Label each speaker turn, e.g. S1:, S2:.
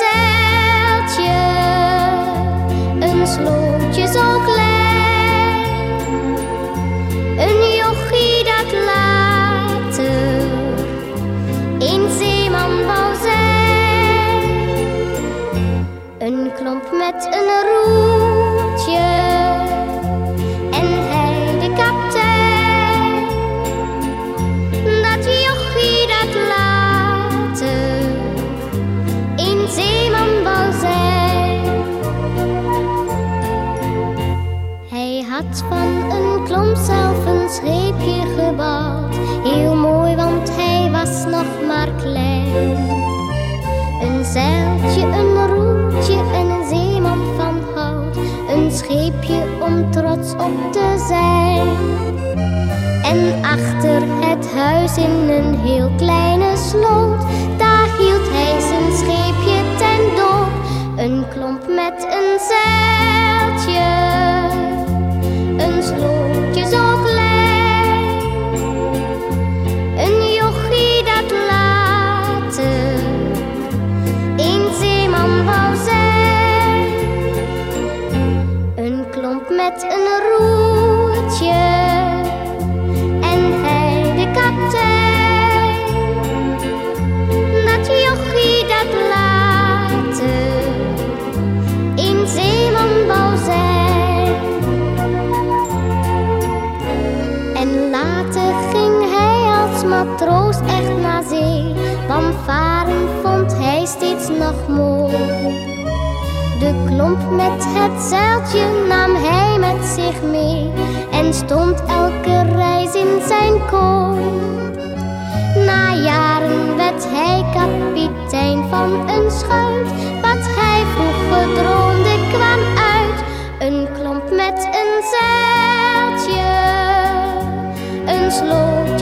S1: zeiltje, een slootje zo klein. Een jochie dat later in zeeman wou zijn. Een klomp met een roer. Van een klomp zelf een scheepje gebouwd. Heel mooi, want hij was nog maar klein. Een zeiltje, een roertje en een zeeman van hout. Een scheepje om trots op te zijn. En achter het huis in een heel kleine sloot, daar hield hij zijn scheepje ten doop. Een klomp met een zeiltje, met een roertje en hij de kaptein. Dat jochie dat later een zeeman wou zijn. En later ging hij als matroos echt naar zee, want varen vond hij steeds nog mooi. De klomp met het zeiltje nam hij met zich mee en stond elke reis in zijn kooi. Na jaren werd hij kapitein van een schuit, wat hij vroeger droomde kwam uit. Een klomp met een zeiltje, een sloot.